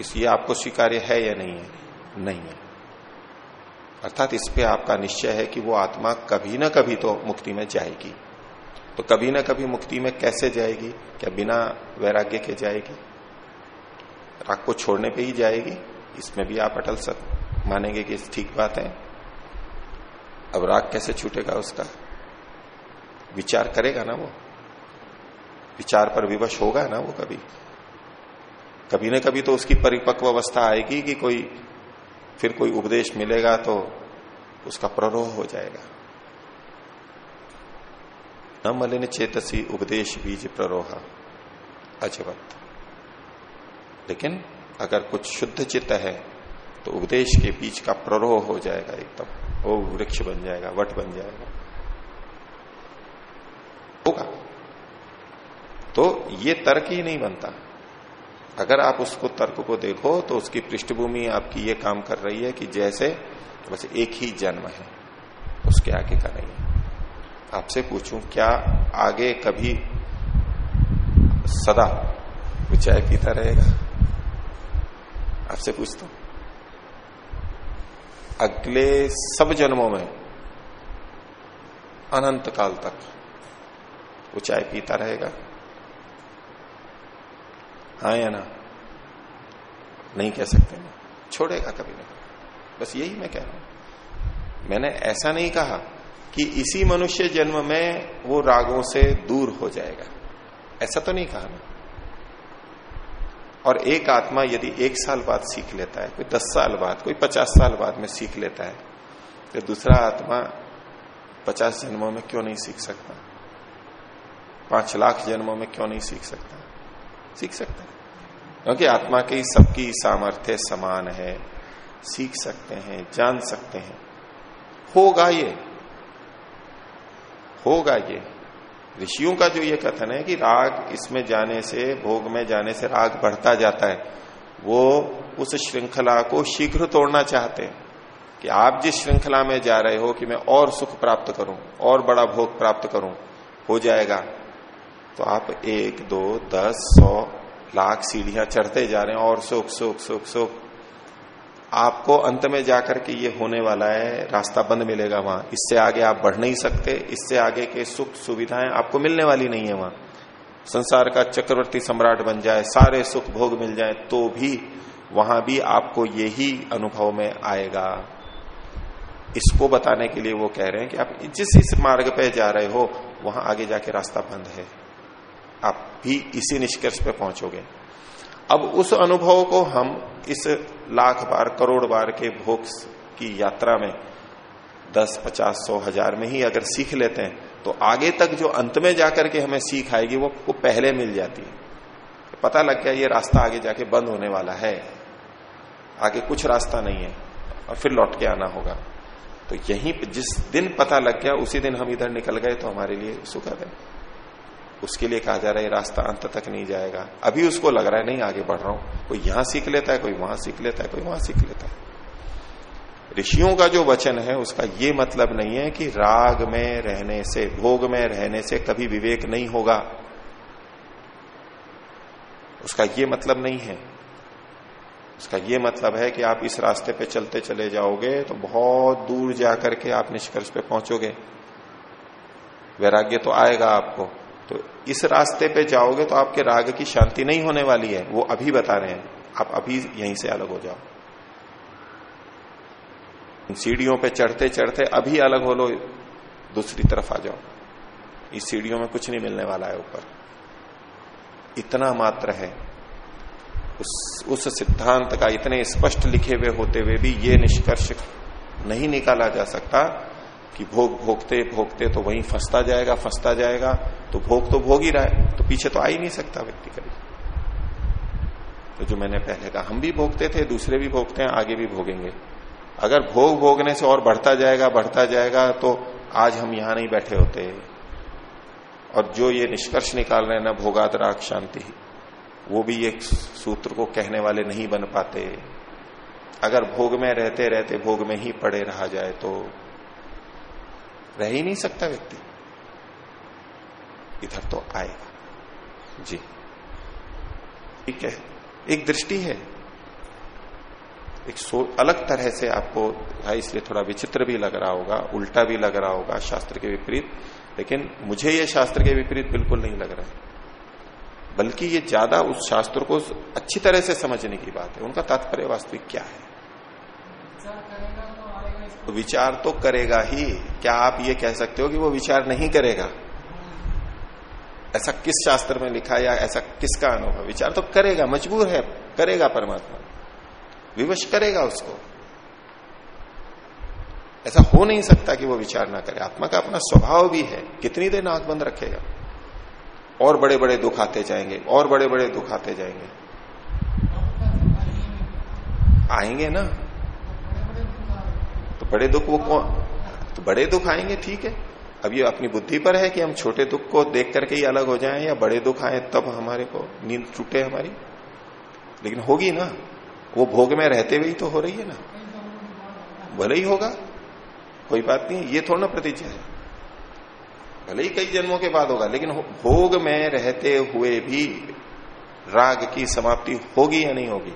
इसलिए आपको स्वीकार्य है या नहीं है? नहीं है। अर्थात इस पे आपका निश्चय है कि वो आत्मा कभी ना कभी तो मुक्ति में जाएगी। तो कभी ना कभी मुक्ति में कैसे जाएगी? क्या बिना वैराग्य के जाएगी? राग को छोड़ने पे ही जाएगी? इसमें भी आप अटल सक मानेंगे कि ठीक बात है। अब राग कैसे छूटेगा उसका? विचार करेगा ना वो? विचार पर विवश होगा ना वो कभी? कभी ना कभी तो उसकी परिपक्व अवस्था आएगी कि कोई फिर कोई उपदेश मिलेगा तो उसका प्ररोह हो जाएगा। न मलिन चेतसी उपदेश बीज प्ररोह अजवत लेकिन अगर कुछ शुद्ध चित्त है तो उपदेश के बीच का प्ररोह हो जाएगा एकदम। वो वृक्ष बन जाएगा, वट बन जाएगा। होगा। तो ये तर्क ही नहीं बनता। अगर आप उसको तर्क को देखो तो उसकी पृष्ठभूमि आपकी ये काम कर रही है कि जैसे बस एक ही जन्म है, उसके आगे का नहीं है। आपसे पूछूँ, क्या आगे कभी सदा वो चाय पीता रहेगा? आपसे पूछता अगले सब जन्मों में अनंत काल तक वो चाय पीता रहेगा। हाँ या ना? नहीं कह सकते। ना छोड़ेगा कभी ना बस यही मैं कह रहा हूँ। मैंने ऐसा नहीं कहा कि इसी मनुष्य जन्म में वो रागों से दूर हो जाएगा। ऐसा तो नहीं कहा ना। और एक आत्मा यदि एक साल बाद सीख लेता है, कोई दस साल बाद, कोई पचास साल बाद में सीख लेता है तो दूसरा आत्मा पचास जन्मों में क्यों नहीं सीख सकता? पाँच लाख जन्मों में क्यों नहीं सीख सकता? सीख सकता है। क्योंकि आत्मा की सबकी सामर्थ्य समान है, सीख सकते हैं, जान सकते हैं। होगा ये। होगा ये। ऋषियों का जो ये कथन है कि राग इसमें जाने से, भोग में जाने से राग बढ़ता जाता है, वो उस श्रृंखला को शीघ्र तोड़ना चाहते हैं कि आप जिस श्रृंखला में जा रहे हो कि मैं और सुख प्राप्त करूँ, और बड़ा भोग प्राप्त करूँ, हो जाएगा। तो आप एक, दो, दस, सौ लाख सीढ़ियाँ चढ़ते जा रहे हैं और सुख सुख सुख सुख। आपको अंत में जाकर के ये होने वाला है, रास्ता बंद मिलेगा वहाँ। इससे आगे आप बढ़ नहीं सकते, इससे आगे के सुख सुविधाएँ आपको मिलने वाली नहीं है वहाँ। संसार का चक्रवर्ती सम्राट बन जाए, सारे सुख भोग मिल जाए तो भी वहाँ भी आपको यही अनुभव में आएगा। इसको बताने के लिए वो कह रहे हैं कि आप जिस इस मार्ग पे जा रहे हो, वहाँ आगे जाके रास्ता बंद है। आप भी इसी निष्कर्ष पे पहुंचोगे। अब उस अनुभव को हम इस लाख बार करोड़ बार के भोग की यात्रा में दस पचास सौ हज़ार में ही अगर सीख लेते हैं तो आगे तक जो अंत में जाकर के हमें सीख आएगी वो, वो पहले मिल जाती है। पता लग गया ये रास्ता आगे जाके बंद होने वाला है। आगे कुछ रास्ता नहीं है और फिर लौट के आना होगा। तो यहीं जिस दिन पता लग गया उसी दिन हम इधर निकल गए तो हमारे लिए सुखद है। उसके लिए कहा जा रहा है रास्ता अंत तक नहीं जाएगा। अभी उसको लग रहा है, नहीं, आगे बढ़ रहा हूँ। कोई यहाँ सीख लेता है, कोई वहाँ सीख लेता है, कोई वहाँ सीख लेता है। ऋषियों का जो वचन है, उसका ये मतलब नहीं है कि राग में रहने से, भोग में रहने से कभी विवेक नहीं होगा। उसका ये मतलब नहीं है। उसका ये मतलब है कि आप इस रास्ते पे चलते चले जाओगे तो बहुत दूर जाकर के आप निष्कर्ष पे पहुंचोगे। वैराग्य तो आएगा आपको। तो इस रास्ते पे जाओगे तो आपके राग की शांति नहीं होने वाली है। वो अभी बता रहे हैं। आप अभी यहीं से अलग हो जाओ। सीढ़ियों पे चढ़ते चढ़ते अभी अलग हो लो, दूसरी तरफ़ आ जाओ। इस सीढ़ियों में कुछ नहीं मिलने वाला है ऊपर। इतना मात्र है। उस उस सिद्धांत का इतने स्पष्ट लिखे हुए होते हुए भी ये निष्कर्ष नहीं निकाला जा सकता कि भोग भोगते भोगते तो वहीं फंसता जाएगा फंसता जाएगा तो भोग तो भोग ही रहा है तो पीछे तो आ ही नहीं सकता व्यक्ति कभी। तो जो मैंने पहले कहा, हम भी भोगते थे, दूसरे भी भोगते हैं, आगे भी भोगेंगे। अगर भोग भोगने से और बढ़ता जाएगा बढ़ता जाएगा तो आज हम यहाँ नहीं बैठे होते। और जो ये निष्कर्ष निकाल रहे हैं, ना भोगात राग शांति, वो भी एक सूत्र को कहने वाले नहीं बन पाते। अगर भोग में रहते रहते भोग में ही पड़े रहा जाए तो रह ही नहीं सकता व्यक्ति। इधर तो आएगा। जी। ठीक है। एक दृष्टि है। एक सो, अलग तरह से आपको इसलिए थोड़ा विचित्र भी लग रहा होगा, उल्टा भी लग रहा होगा शास्त्र के विपरीत, लेकिन मुझे ये शास्त्र के विपरीत बिल्कुल नहीं लग रहा है। बल्कि ये ज़्यादा उस शास्त्र को अच्छी तरह से समझने की बात है। उनका तात्पर्य वास्तविक क्या है? तो विचार तो करेगा ही। क्या आप ये कह सकते हो कि वो विचार नहीं करेगा? ऐसा किस शास्त्र में लिखा या ऐसा किसका अनुभव? विचार तो करेगा, मजबूर है, करेगा परमात्मा। विवश करेगा उसको। ऐसा हो नहीं सकता कि वो विचार ना करे। आत्मा का अपना स्वभाव भी है। कितनी देर नाक बंद रखेगा? और बड़े बड़े दुख आते जाएँगे, और बड़े बड़े दुख आते जाएँगे। आएँगे ना? तो बड़े दुख वो कौन? तो बड़े दुख आएँगे, ठीक है। अब ये अपनी बुद्धि पर है कि हम छोटे दुख को देख करके ही अलग हो जाएँ, या बड़े दुख आए, तब हमारे को नींद टूटे हमारी। लेकिन होगी ना, वो भोग में रहते हुए तो हो रही है ना। भले ही होगा, कोई बात नहीं, ये थोड़ा ना प्रतिज्ञा है। भले ही कई जन्मों के बाद होगा, लेकिन भोग में रहते हुए भी राग की समाप्ति होगी या नहीं होगी?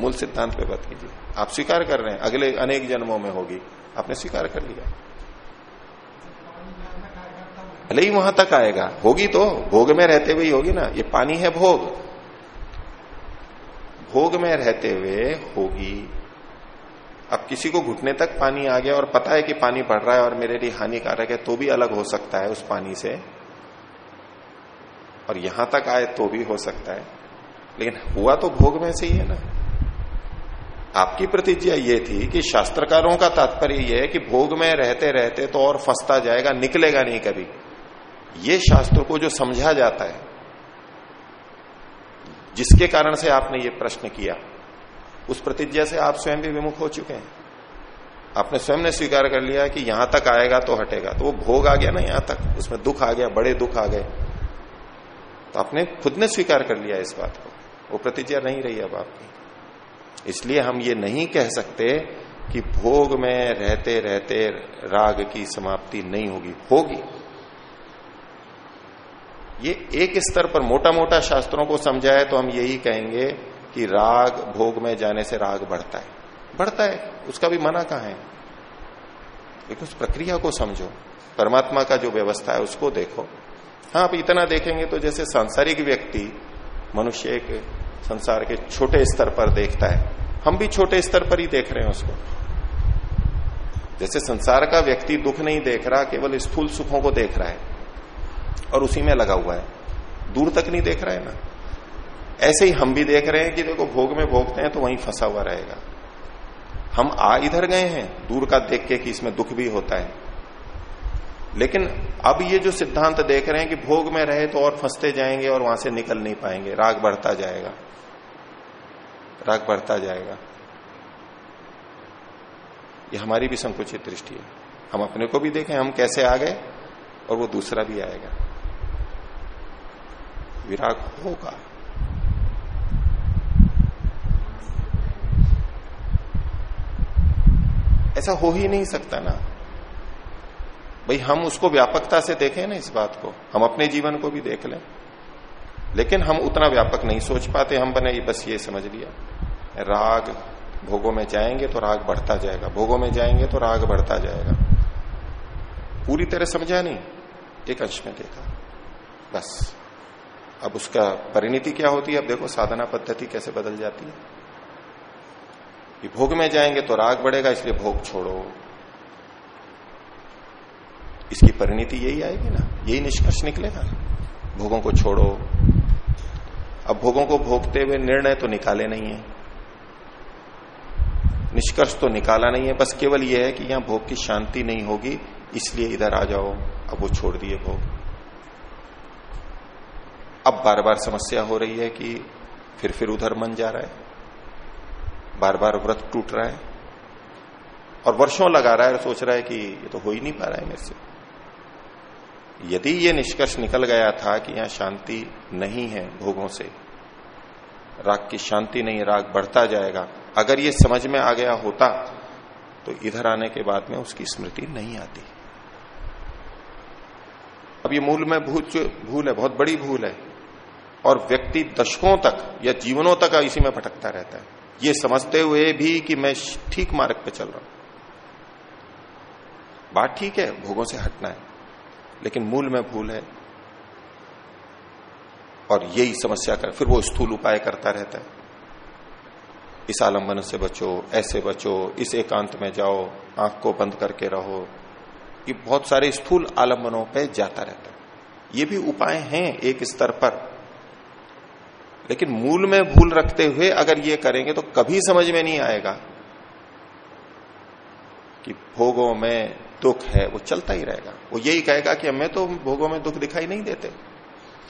मूल सिद्धांत पे बात कीजिए। आप स्वीकार कर रहे हैं, अगले अनेक जन्मों में होगी। आपने स्वीकार कर लिया। भले ही वहाँ तक आएगा। होगी तो भोग में रहते हुए ही होगी ना। ये पानी है भोग। भोग में रहते हुए होगी। अब किसी को घुटने तक पानी आ गया और पता है कि पानी बढ़ रहा है और मेरे लिए हानिकारक है तो भी अलग हो सकता है उस पानी से। और यहाँ तक आए तो भी हो सकता है। लेकिन हुआ तो भोग में से ही है ना। आपकी प्रतिज्ञा ये थी कि शास्त्रकारों का तात्पर्य यह है कि भोग में रहते रहते तो और फंसता जाएगा, निकलेगा नहीं कभी। ये शास्त्र को जो समझा जाता है, जिसके कारण से आपने ये प्रश्न किया, उस प्रतिज्ञा से आप स्वयं भी विमुख हो चुके हैं। आपने स्वयं ने स्वीकार कर लिया कि यहाँ तक आएगा तो हटेगा तो वो भोग आ गया ना यहाँ तक, उसमें दुख आ गया, बड़े दुख आ गए। तो आपने खुद ने स्वीकार कर लिया इस बात को। वो प्रतिज्ञा नहीं रही अब आपकी। इसलिए हम ये नहीं कह सकते कि भोग में रहते रहते राग की समाप्ति नहीं होगी होगी। ये एक स्तर पर मोटा मोटा शास्त्रों को समझाए तो हम यही कहेंगे कि राग भोग में जाने से राग बढ़ता है। बढ़ता है, उसका भी मना कहा है? लेकिन उस प्रक्रिया को समझो, परमात्मा का जो व्यवस्था है उसको देखो। हाँ आप इतना देखेंगे तो जैसे सांसारिक व्यक्ति, मनुष्य एक संसार के छोटे स्तर पर देखता है। हम भी छोटे स्तर पर ही देख रहे हैं उसको। जैसे संसार का व्यक्ति दुख नहीं देख रहा, केवल स्थूल सुखों को देख रहा है और उसी में लगा हुआ है। दूर तक नहीं देख रहा है ना? ऐसे ही हम भी देख रहे हैं कि देखो, भोग में भोगते हैं तो वहीं फंसा हुआ रहेगा। हम आ इधर गए हैं, दूर का देख के कि इसमें दुख भी होता है। लेकिन अब ये जो सिद्धांत देख रहे हैं कि भोग में रहे तो और फंसते जाएँगे और वहाँ से निकल नहीं पाएँगे, राग बढ़ता जाएगा। राग बढ़ता जाएगा। ये हमारी भी संकुचित दृष्टि है। हम अपने को भी देखें, हम कैसे आ गए और वो दूसरा भी आएगा। विराग होगा। ऐसा हो ही नहीं सकता ना। भाई हम उसको व्यापकता से देखें ना इस बात को। हम अपने जीवन को भी देख लें। लेकिन हम उतना व्यापक नहीं सोच पाते, हम बने, बस ये समझ लिया। राग भोगों में जाएँगे तो राग बढ़ता जाएगा, भोगों में जाएँगे तो राग बढ़ता जाएगा। पूरी तरह समझा नहीं, एक अंश में देखा, बस। अब उसका परिणति क्या होती है? अब देखो, साधना पद्धति कैसे बदल जाती है। कि भोग में जाएँगे तो राग बढ़ेगा, इसलिए भोग छोड़ो। इसकी परिणति यही आएगी ना, यही निष्कर्ष निकलेगा। भोगों को छोड़ो अब भोगों को भोगते हुए निर्णय तो निकाले नहीं है। निष्कर्ष तो निकाला नहीं है, बस केवल यह है कि यहाँ भोग की शांति नहीं होगी, इसलिए इधर आ जाओ, अब वो छोड़ दिए भोग। अब बार बार समस्या हो रही है कि फिर फिर उधर मन जा रहा है बार बार व्रत टूट रहा है, और वर्षों लगा रहा है और सोच रहा है कि ये तो हो ही नहीं पा रहा है मेरे से। यदि ये निष्कर्ष निकल गया था कि यहाँ शांति नहीं है भोगों से, राग की शांति नहीं, राग बढ़ता जाएगा, अगर ये समझ में आ गया होता तो इधर आने के बाद में उसकी स्मृति नहीं आती। अब ये मूल में भूल भूल है, बहुत बड़ी भूल है, और व्यक्ति दशकों तक या जीवनों तक इसी में भटकता रहता है। ये समझते हुए भी कि मैं ठीक मार्ग पे चल रहा हूँ। बात ठीक है, भोगों से हटना है। लेकिन मूल में भूल है। और यही समस्या कर, फिर वो स्थूल उपाय करता रहता है। इस आलंबन से बचो, ऐसे बचो, इस एकांत में जाओ, आँख को बंद करके रहो। ये बहुत सारे स्थूल आलंबनों पे जाता रहता है। ये भी उपाय हैं एक स्तर पर। लेकिन मूल में भूल रखते हुए अगर ये करेंगे तो कभी समझ में नहीं आएगा कि भोगों में दुख है, वो चलता ही रहेगा। वो यही कहेगा कि हमें तो भोगों में दुख दिखाई नहीं देते।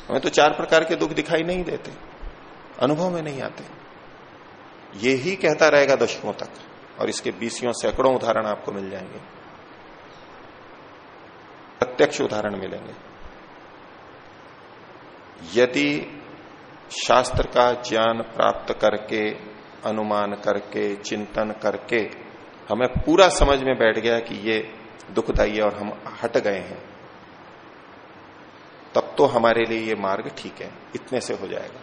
हमें तो चार प्रकार के दुख दिखाई नहीं देते। अनुभव में नहीं आते। ये ही कहता रहेगा दशकों तक। और इसके बीसियों सैकड़ों उदाहरण आपको मिल जाएँगे। प्रत्यक्ष उदाहरण मिलेंगे। यदि शास्त्र का ज्ञान प्राप्त करके, अनुमान करके, चिंतन करके हमें पूरा समझ में बैठ गया कि ये दुखदाई है और हम हट गए हैं। तब तो हमारे लिए ये मार्ग ठीक है, इतने से हो जाएगा।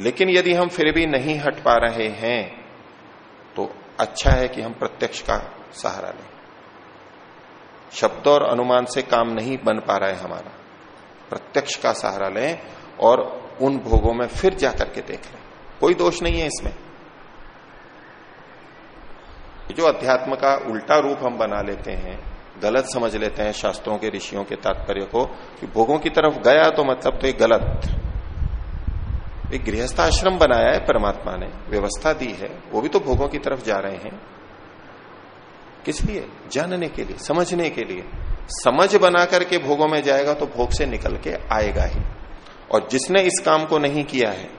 लेकिन यदि हम फिर भी नहीं हट पा रहे हैं तो अच्छा है कि हम प्रत्यक्ष का सहारा लें। शब्द और अनुमान से काम नहीं बन पा रहा है हमारा। प्रत्यक्ष का सहारा लें और उन भोगों में फिर जाकर के देख लें। कोई दोष नहीं है इसमें। जो अध्यात्म का उल्टा रूप हम बना लेते हैं, गलत समझ लेते हैं शास्त्रों के, ऋषियों के तात्पर्य को, कि भोगों की तरफ़ गया तो मतलब तो एक गलत। एक गृहस्थ आश्रम बनाया है परमात्मा ने, व्यवस्था दी है, वो भी तो भोगों की तरफ़ जा रहे हैं। किस लिए? जानने के लिए, समझने के लिए। समझ बना करके भोगों में जाएगा तो भोग से निकल के आएगा ही। और जिसने इस काम को नहीं किया है,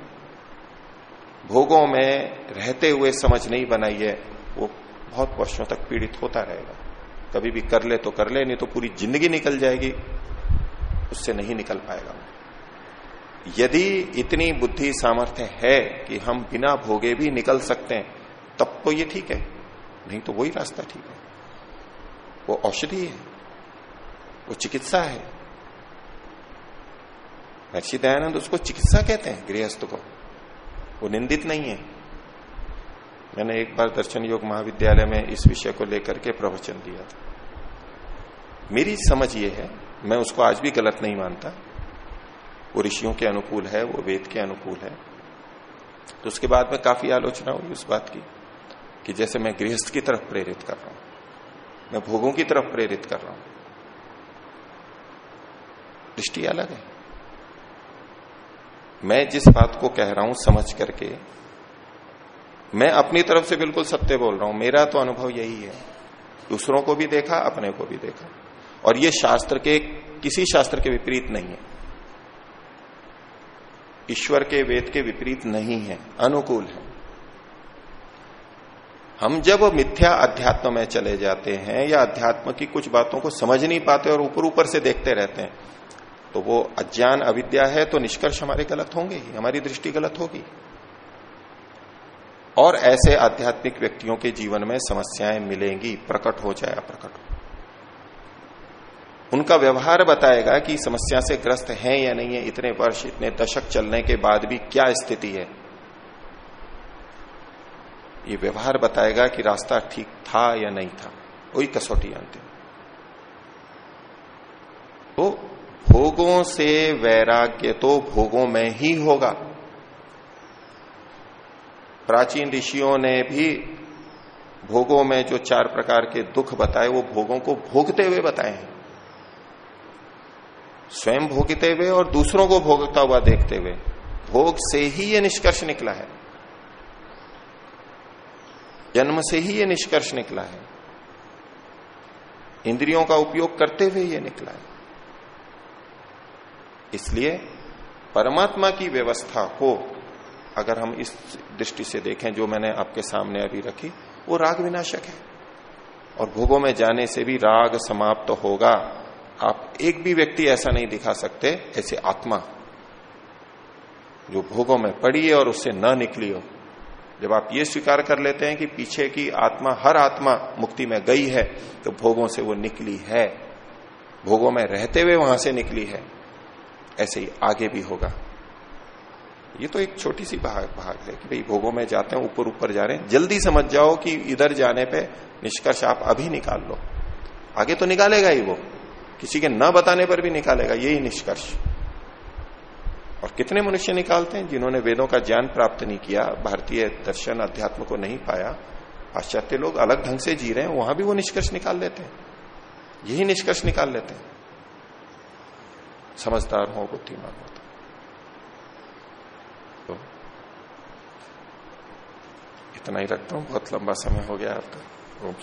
भोगों में रहते हुए समझ नहीं बनाई है, वो बहुत वर्षों तक पीड़ित होता रहेगा। कभी भी कर ले तो कर ले, नहीं तो पूरी ज़िंदगी निकल जाएगी। उससे नहीं निकल पाएगा यदि इतनी बुद्धि सामर्थ्य है कि हम बिना भोगे भी निकल सकते हैं, तब तो ये ठीक है। नहीं तो वही रास्ता ठीक है। वो औषधि है। वो चिकित्सा है। महर्षि दयानंद उसको चिकित्सा कहते हैं, गृहस्थ को। वो निंदित नहीं है। मैंने एक बार दर्शन योग महाविद्यालय में इस विषय को लेकर के प्रवचन दिया था। मेरी समझ ये है, मैं उसको आज भी गलत नहीं मानता। वो ऋषियों के अनुकूल है, वो वेद के अनुकूल है। तो उसके बाद में काफ़ी आलोचना हुई उस बात की, कि जैसे मैं गृहस्थ की तरफ़ प्रेरित कर रहा हूँ, मैं भोगों की तरफ़ प्रेरित कर रहा हूँ। दृष्टि अलग है। मैं जिस बात को कह रहा हूँ समझ करके मैं अपनी तरफ़ से बिल्कुल सत्य बोल रहा हूँ, मेरा तो अनुभव यही है। दूसरों को भी देखा, अपने को भी देखा। और ये शास्त्र के, किसी शास्त्र के विपरीत नहीं है। ईश्वर के वेद के विपरीत नहीं है, अनुकूल है। हम जब मिथ्या अध्यात्म में चले जाते हैं या अध्यात्म की कुछ बातों को समझ नहीं पाते और ऊपर ऊपर से देखते रहते हैं तो वो अज्ञान अविद्या है तो निष्कर्ष हमारे गलत होंगे हमारी दृष्टि गलत होगी। और ऐसे आध्यात्मिक व्यक्तियों के जीवन में समस्याएँ मिलेंगी, प्रकट हो जाए अप्रकट हो। उनका व्यवहार बताएगा कि समस्या से ग्रस्त है या नहीं है, इतने वर्ष, इतने दशक चलने के बाद भी क्या स्थिति है। ये व्यवहार बताएगा कि रास्ता ठीक था या नहीं था। वही कसौटी अंतिम तो भोगों से वैराग्य तो भोगों में ही होगा। प्राचीन ऋषियों ने भी भोगों में जो चार प्रकार के दुख बताए, वो भोगों को भोगते हुए बताए हैं। स्वयं भोगते हुए और दूसरों को भोगता हुआ देखते हुए। भोग से ही ये निष्कर्ष निकला है। जन्म से ही ये निष्कर्ष निकला है। इंद्रियों का उपयोग करते हुए ये निकला है। इसलिए परमात्मा की व्यवस्था को अगर हम इस दृष्टि से देखें, जो मैंने आपके सामने अभी रखी, वो राग विनाशक है। और भोगों में जाने से भी राग समाप्त तो होगा। आप एक भी व्यक्ति ऐसा नहीं दिखा सकते, ऐसे आत्मा, जो भोगों में पड़ी है और उससे न निकली हो। जब आप ये स्वीकार कर लेते हैं कि पीछे की आत्मा, हर आत्मा मुक्ति में गई है तो भोगों से वो निकली है। भोगों में रहते हुए वहाँ से निकली है। ऐसे ही आगे भी होगा। ये तो एक छोटी सी भाग भाग है कि भाई भोगों में जाते हैं, ऊपर ऊपर जा रहे हैं। जल्दी समझ जाओ कि इधर जाने पे निष्कर्ष आप अभी निकाल लो। आगे तो निकालेगा ही वो। किसी के न बताने पर भी निकालेगा, यही निष्कर्ष। और कितने मनुष्य निकालते हैं जिन्होंने वेदों का ज्ञान प्राप्त नहीं किया, भारतीय दर्शन अध्यात्म को नहीं पाया। पाश्चात्य लोग अलग ढंग से जी रहे हैं, वहाँ भी वो निष्कर्ष निकाल लेते हैं। यही निष्कर्ष निकाल लेते हैं। समझदार हो बुद्धिमान हो। इतना ही रखता हूँ बहुत लंबा समय हो गया आपका ओम